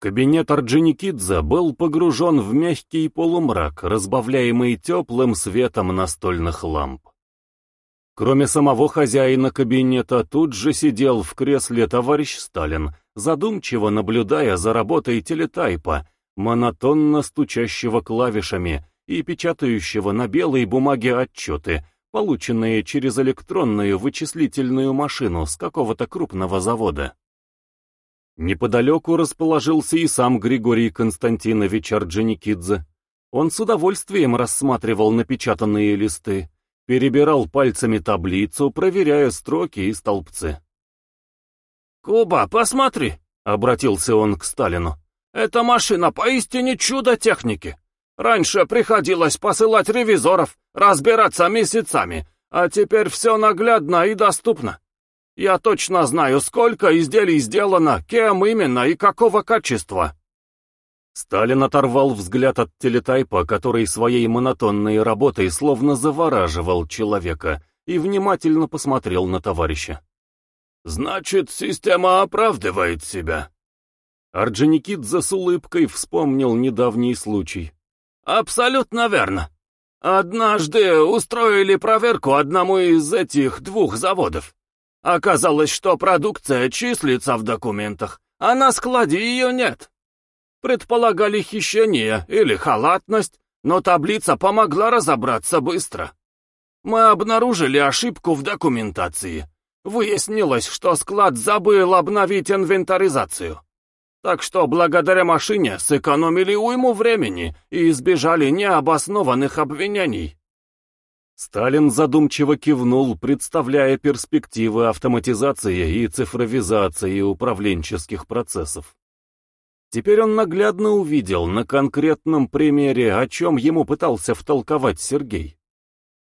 Кабинет Орджоникидзе был погружен в мягкий полумрак, разбавляемый теплым светом настольных ламп. Кроме самого хозяина кабинета, тут же сидел в кресле товарищ Сталин, задумчиво наблюдая за работой телетайпа, монотонно стучащего клавишами и печатающего на белой бумаге отчеты, полученные через электронную вычислительную машину с какого-то крупного завода. Неподалеку расположился и сам Григорий Константинович Орджоникидзе. Он с удовольствием рассматривал напечатанные листы, перебирал пальцами таблицу, проверяя строки и столбцы. «Куба, посмотри!» — обратился он к Сталину. «Эта машина поистине чудо техники. Раньше приходилось посылать ревизоров, разбираться месяцами, а теперь все наглядно и доступно. Я точно знаю, сколько изделий сделано, кем именно и какого качества. Сталин оторвал взгляд от телетайпа, который своей монотонной работой словно завораживал человека, и внимательно посмотрел на товарища. «Значит, система оправдывает себя». Орджоникидзе с улыбкой вспомнил недавний случай. «Абсолютно верно. Однажды устроили проверку одному из этих двух заводов. Оказалось, что продукция числится в документах, а на складе ее нет. Предполагали хищение или халатность, но таблица помогла разобраться быстро. Мы обнаружили ошибку в документации. Выяснилось, что склад забыл обновить инвентаризацию. Так что благодаря машине сэкономили уйму времени и избежали необоснованных обвинений. Сталин задумчиво кивнул, представляя перспективы автоматизации и цифровизации управленческих процессов. Теперь он наглядно увидел на конкретном примере, о чем ему пытался втолковать Сергей.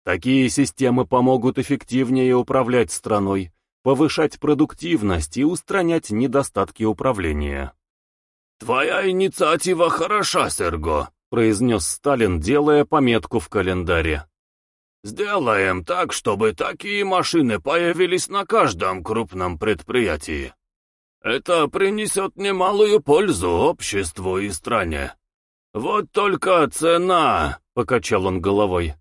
Такие системы помогут эффективнее управлять страной, повышать продуктивность и устранять недостатки управления. «Твоя инициатива хороша, Серго», — произнес Сталин, делая пометку в календаре. Сделаем так, чтобы такие машины появились на каждом крупном предприятии. Это принесет немалую пользу обществу и стране. Вот только цена, — покачал он головой.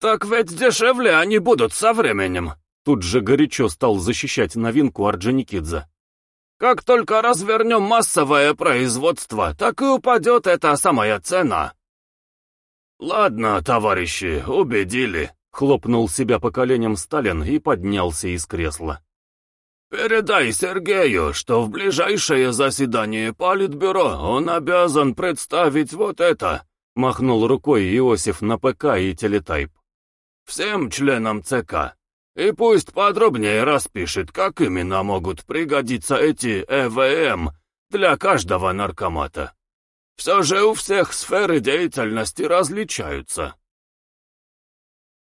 Так ведь дешевле они будут со временем. Тут же горячо стал защищать новинку Орджоникидзе. Как только развернем массовое производство, так и упадет эта самая цена. «Ладно, товарищи, убедили», — хлопнул себя по коленям Сталин и поднялся из кресла. «Передай Сергею, что в ближайшее заседание Политбюро он обязан представить вот это», — махнул рукой Иосиф на ПК и телетайп. «Всем членам ЦК. И пусть подробнее распишет, как именно могут пригодиться эти ЭВМ для каждого наркомата». Все же у всех сферы деятельности различаются.